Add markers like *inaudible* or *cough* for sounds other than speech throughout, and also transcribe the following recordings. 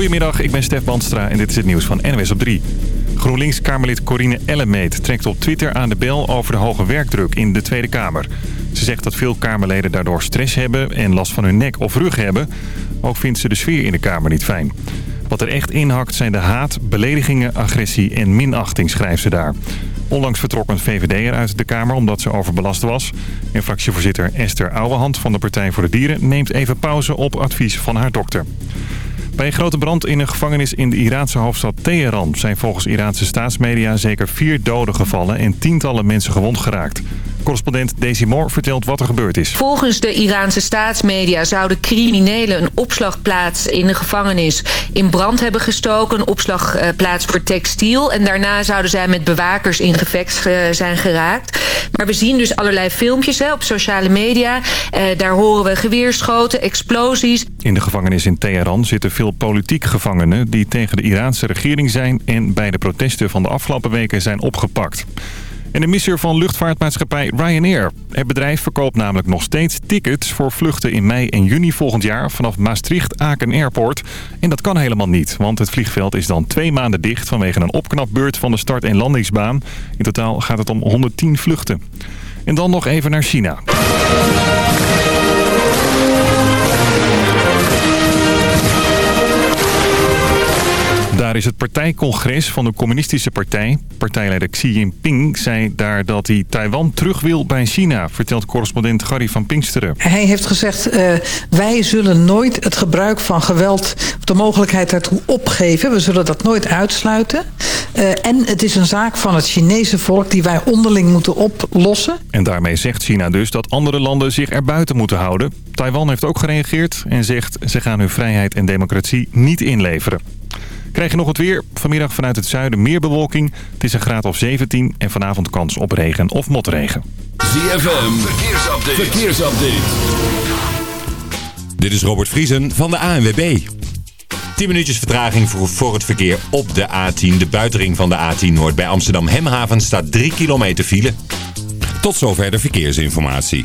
Goedemiddag, ik ben Stef Bandstra en dit is het nieuws van NWS op 3. GroenLinks-Kamerlid Corine Ellemeet trekt op Twitter aan de bel over de hoge werkdruk in de Tweede Kamer. Ze zegt dat veel Kamerleden daardoor stress hebben en last van hun nek of rug hebben. Ook vindt ze de sfeer in de Kamer niet fijn. Wat er echt inhakt zijn de haat, beledigingen, agressie en minachting, schrijft ze daar. Onlangs vertrok een VVD'er uit de Kamer omdat ze overbelast was. En fractievoorzitter Esther Ouwehand van de Partij voor de Dieren neemt even pauze op advies van haar dokter. Bij een grote brand in een gevangenis in de Iraanse hoofdstad Teheran... zijn volgens Iraanse staatsmedia zeker vier doden gevallen en tientallen mensen gewond geraakt. Correspondent Daisy Moore vertelt wat er gebeurd is. Volgens de Iraanse staatsmedia zouden criminelen een opslagplaats in de gevangenis in brand hebben gestoken. Een opslagplaats voor textiel. En daarna zouden zij met bewakers in gevecht eh, zijn geraakt. Maar we zien dus allerlei filmpjes hè, op sociale media. Eh, daar horen we geweerschoten, explosies. In de gevangenis in Teheran zitten veel politiek gevangenen... die tegen de Iraanse regering zijn en bij de protesten van de afgelopen weken zijn opgepakt. En de misser van luchtvaartmaatschappij Ryanair. Het bedrijf verkoopt namelijk nog steeds tickets voor vluchten in mei en juni volgend jaar vanaf Maastricht-Aken Airport. En dat kan helemaal niet, want het vliegveld is dan twee maanden dicht vanwege een opknapbeurt van de start- en landingsbaan. In totaal gaat het om 110 vluchten. En dan nog even naar China. Daar is het partijcongres van de communistische partij. Partijleider Xi Jinping zei daar dat hij Taiwan terug wil bij China, vertelt correspondent Gary van Pinksteren. Hij heeft gezegd, uh, wij zullen nooit het gebruik van geweld, de mogelijkheid daartoe opgeven. We zullen dat nooit uitsluiten. Uh, en het is een zaak van het Chinese volk die wij onderling moeten oplossen. En daarmee zegt China dus dat andere landen zich erbuiten moeten houden. Taiwan heeft ook gereageerd en zegt ze gaan hun vrijheid en democratie niet inleveren. Krijg je nog het weer. Vanmiddag vanuit het zuiden meer bewolking. Het is een graad of 17 en vanavond kans op regen of motregen. ZFM, verkeersupdate. verkeersupdate. Dit is Robert Vriesen van de ANWB. 10 minuutjes vertraging voor, voor het verkeer op de A10. De buitenring van de A10 Noord bij Amsterdam Hemhaven staat 3 kilometer file. Tot zover de verkeersinformatie.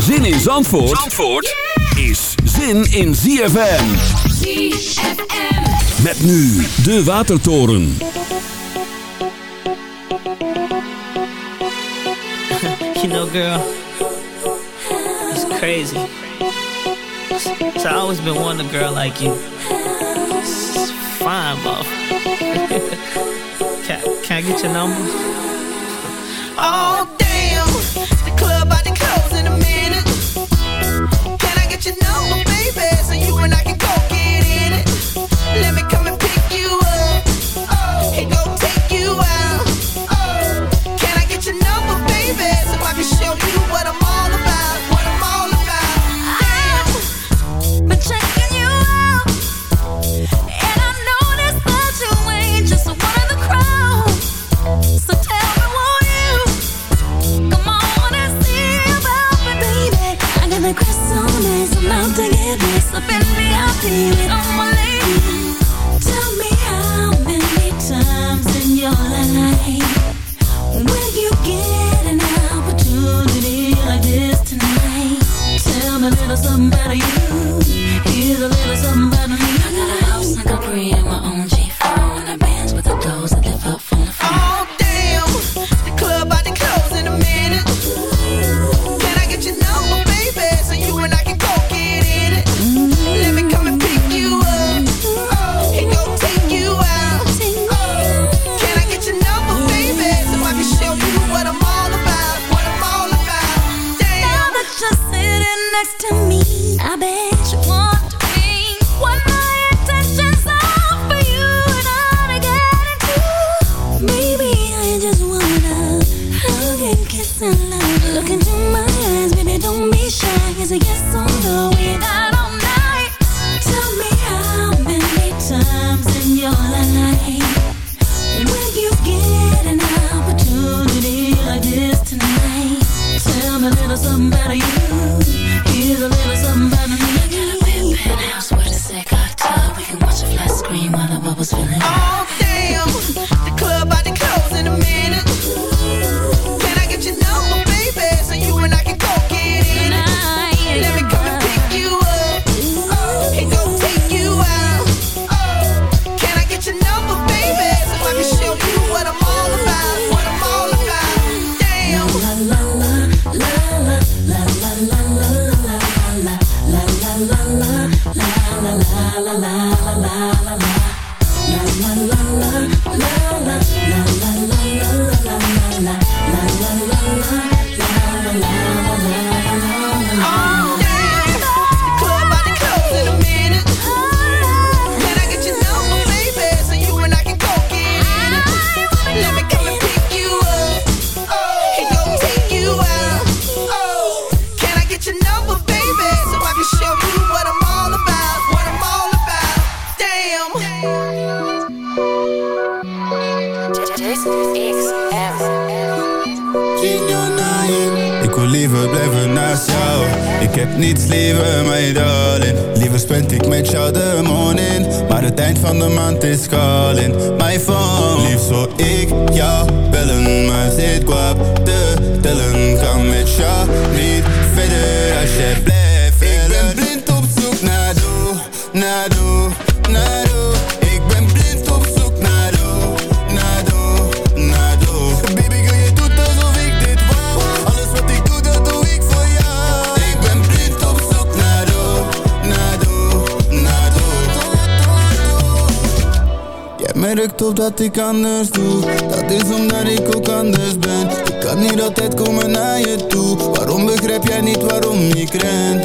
Zin in Zandvoort, Zandvoort is zin in ZFM. ZFM. Met nu de Watertoren. you know, girl, it's crazy. So I always been wanting a girl like you. It's fine, buff. *laughs* can, can I get your number? Oh, damn. Can I Dat is omdat ik ook anders ben. Ik kan niet altijd komen naar je toe. Waarom begrijp jij niet waarom ik rent?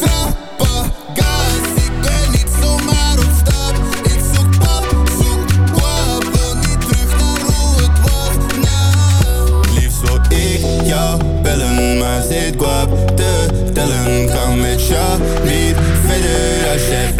Trappagaas, ik ben niet zomaar op stap. Ik zoek pap, zoek pap. Wil niet terug naar hoe het woud na. Liefst wat ik jou bellen, maar zit kwaad te tellen. Ga met jou niet verder als je.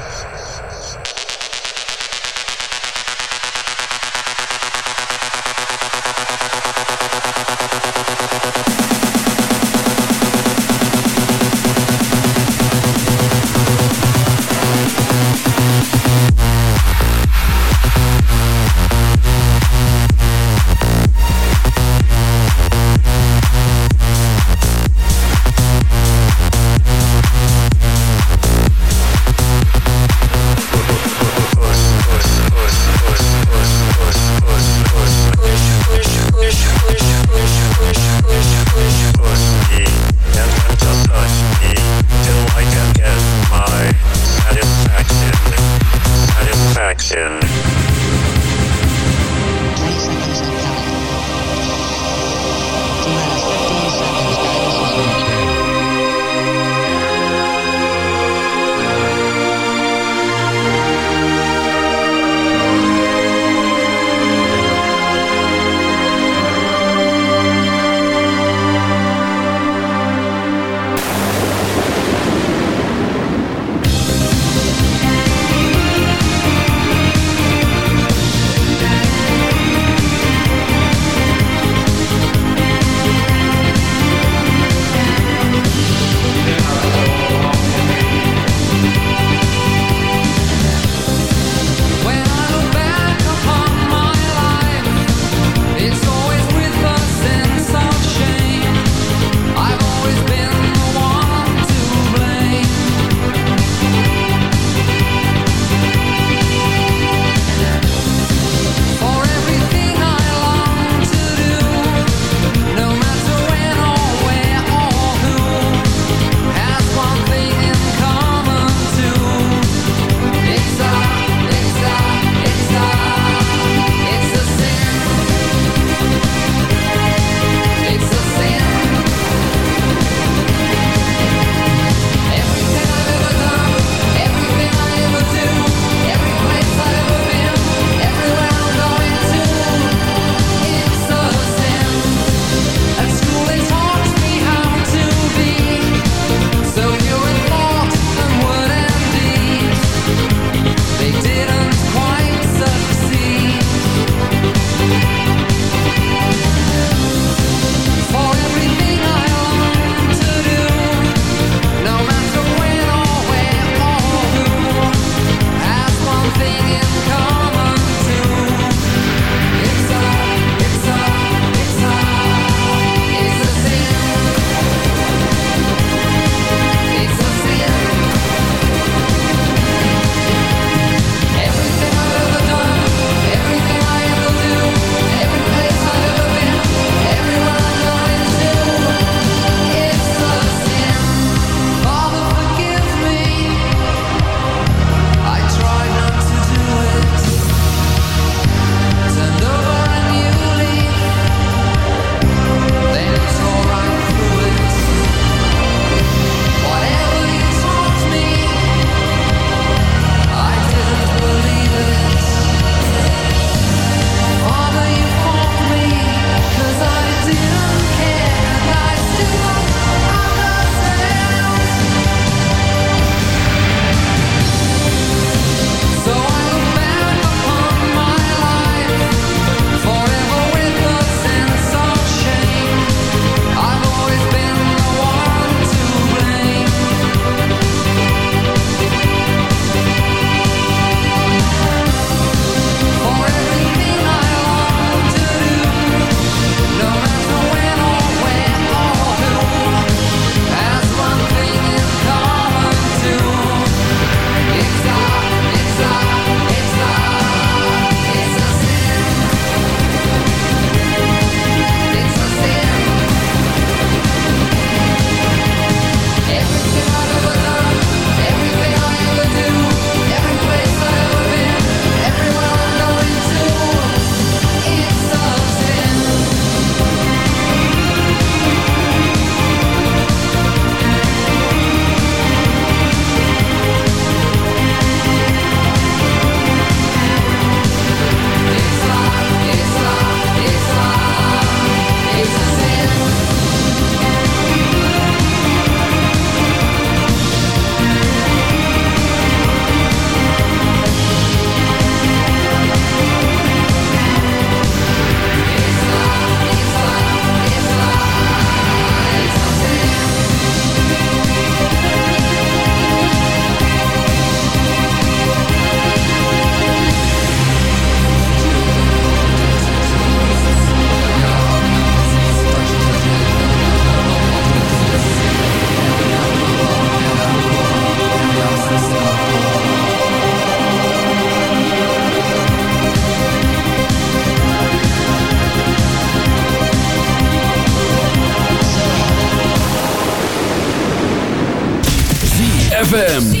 ZFM.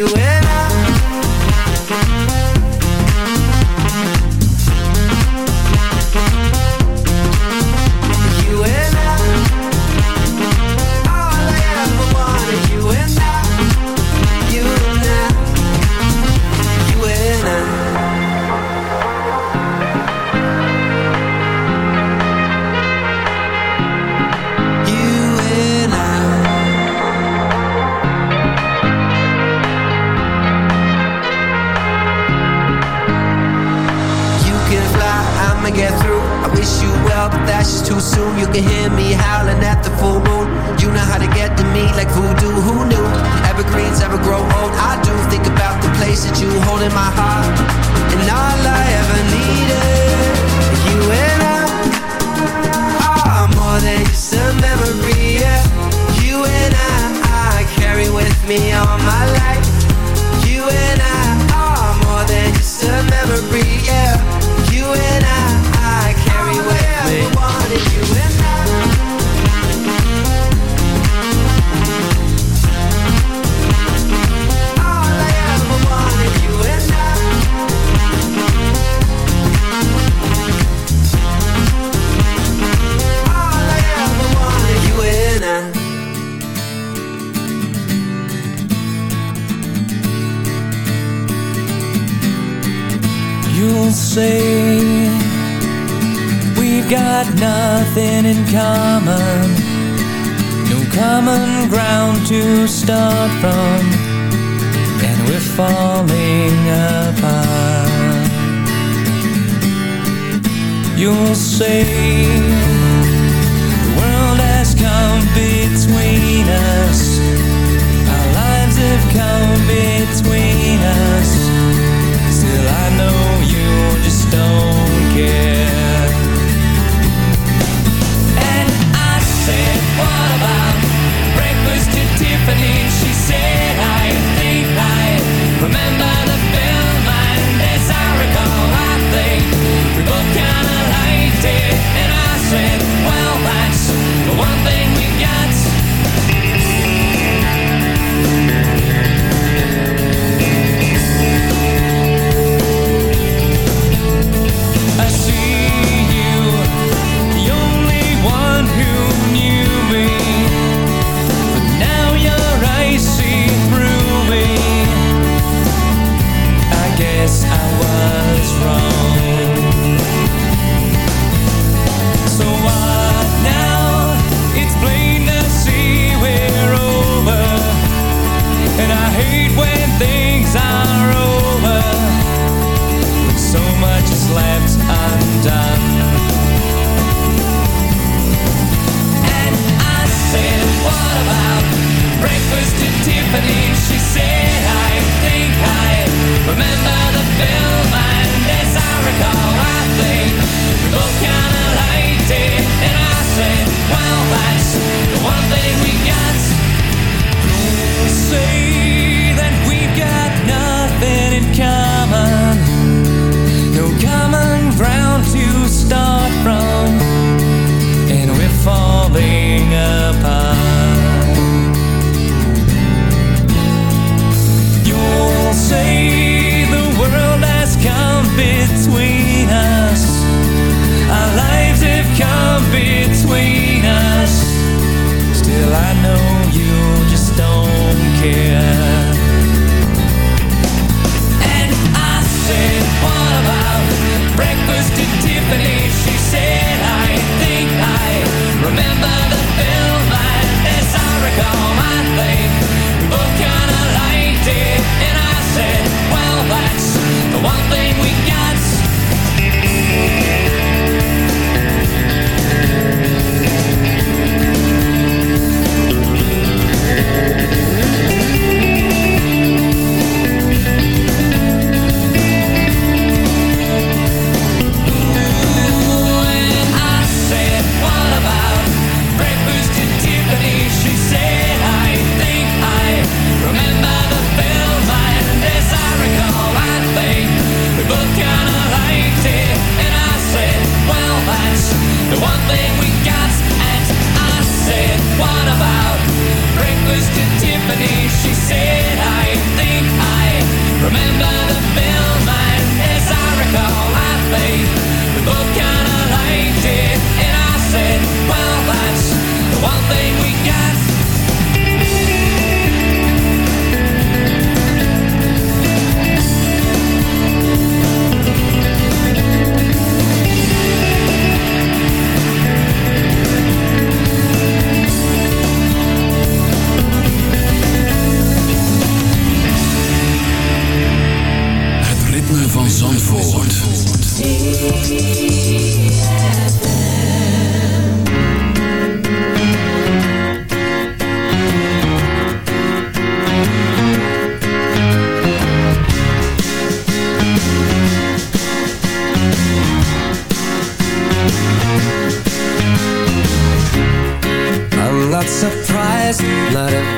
you ever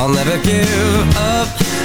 I'll never give up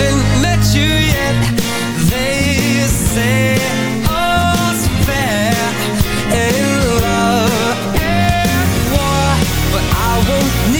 won't met you yet. They say it's fair and love. And war, but I won't need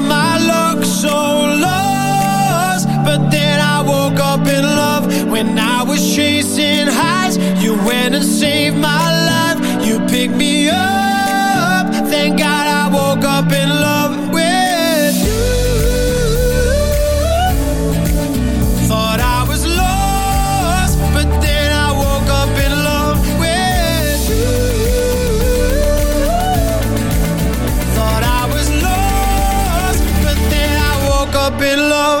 then I woke up in love when I was chasing highs. You went and saved my life. You picked me up. Thank God I woke up in love with you. Thought I was lost, but then I woke up in love with you. Thought I was lost, but. Then I woke up in love.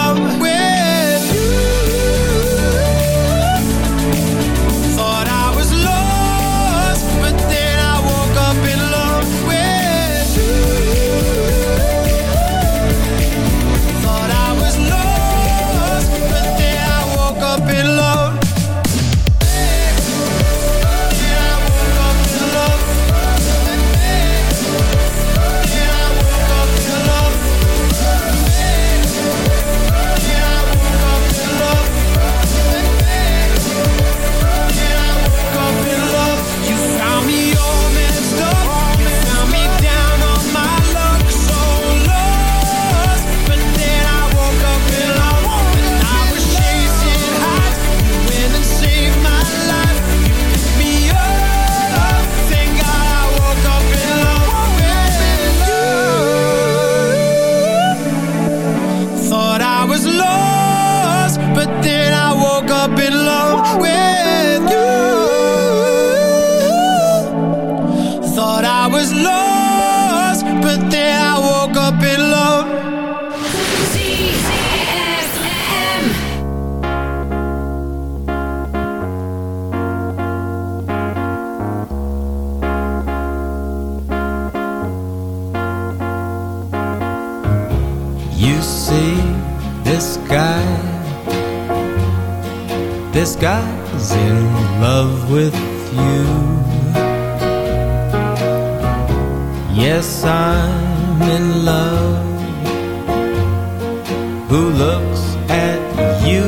this guy's in love with you. Yes, I'm in love. Who looks at you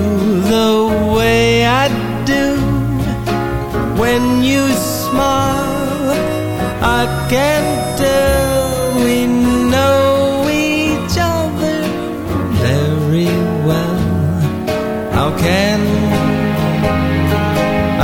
the way I do? When you smile, I can tell we know each other very well. How can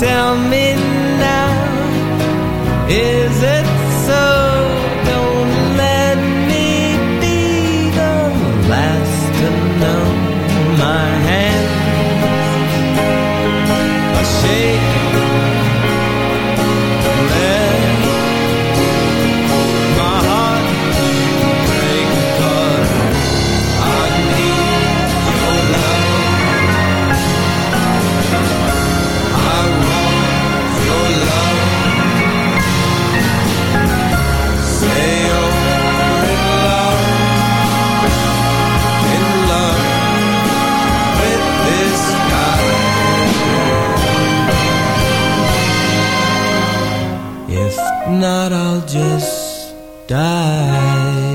Tell me just die.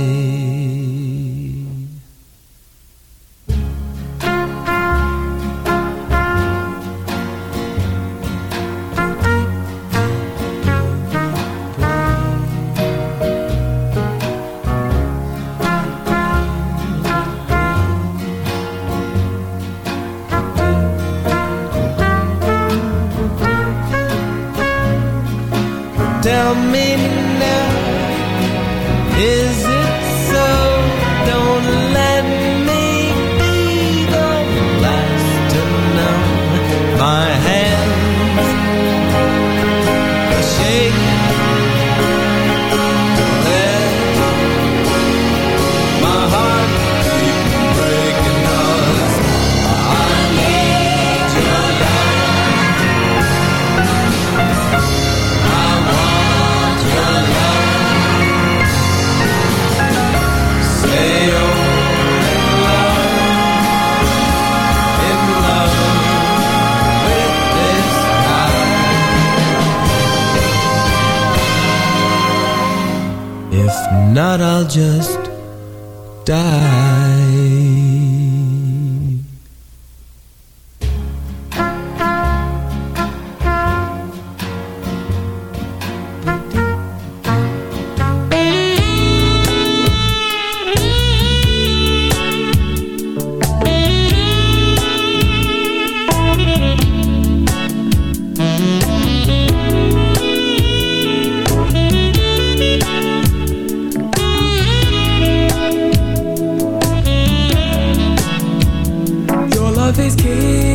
Love